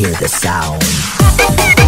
hear the sound?